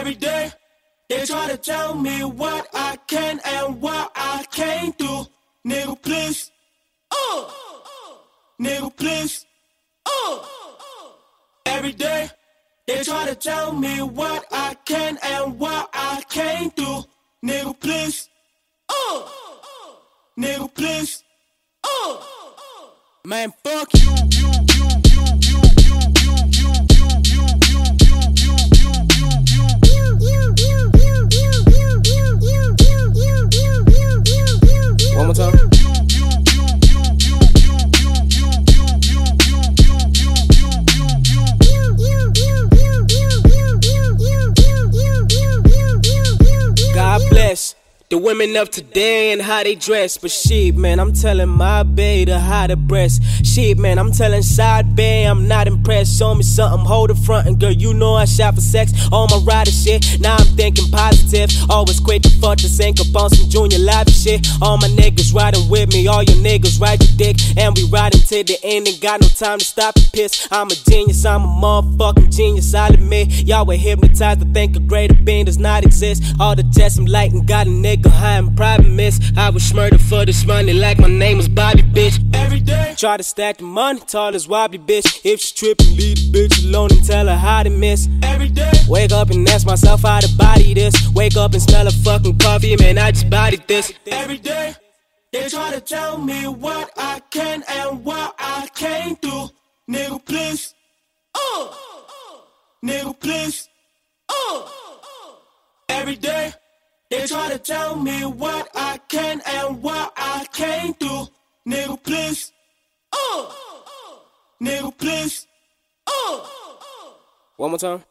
Every day, they try to tell me what I can and what I can't do. Nigga, please. Uh. Nigga, please. Uh. Every day, they try to tell me what I can and what I can't do. Nigga, please. Uh. Nigga, please. Uh. Man, fuck you, you, you, the women of today and how they dress. But shit, man, I'm telling my bae to how to breast. Shit, man, I'm telling side bae I'm not impressed. Show me something, hold the front, and girl, you know I shot for sex. All my rider shit, now I'm thinking positive. Always quick to fuck sink up on some junior live shit. All my niggas riding with me, all your niggas ride your dick, and we riding to the end. Ain't got no time to stop and piss. I'm a genius, I'm a motherfucking genius. I'll admit, y'all were hypnotized to think a greater being does not exist. All the tests I'm lighting got a nigga high in private miss. I was murdered for this money like my name was Bobby, bitch. Every day, Try to stack the money, tall as wobbly, bitch. If she trippin', leave the bitch alone and tell her how to miss. every day, Wake up and ask myself how to body this. Wake up and smell a fucking coffee, man. I just bodied this. every day. They try to tell me what I can and what I can't do. Nigga, please. Uh. Nigga, please. Uh. Every day, they try to tell me what I can and what I can't do. Nigga, please. Uh. Nigga, please. Uh. One more time.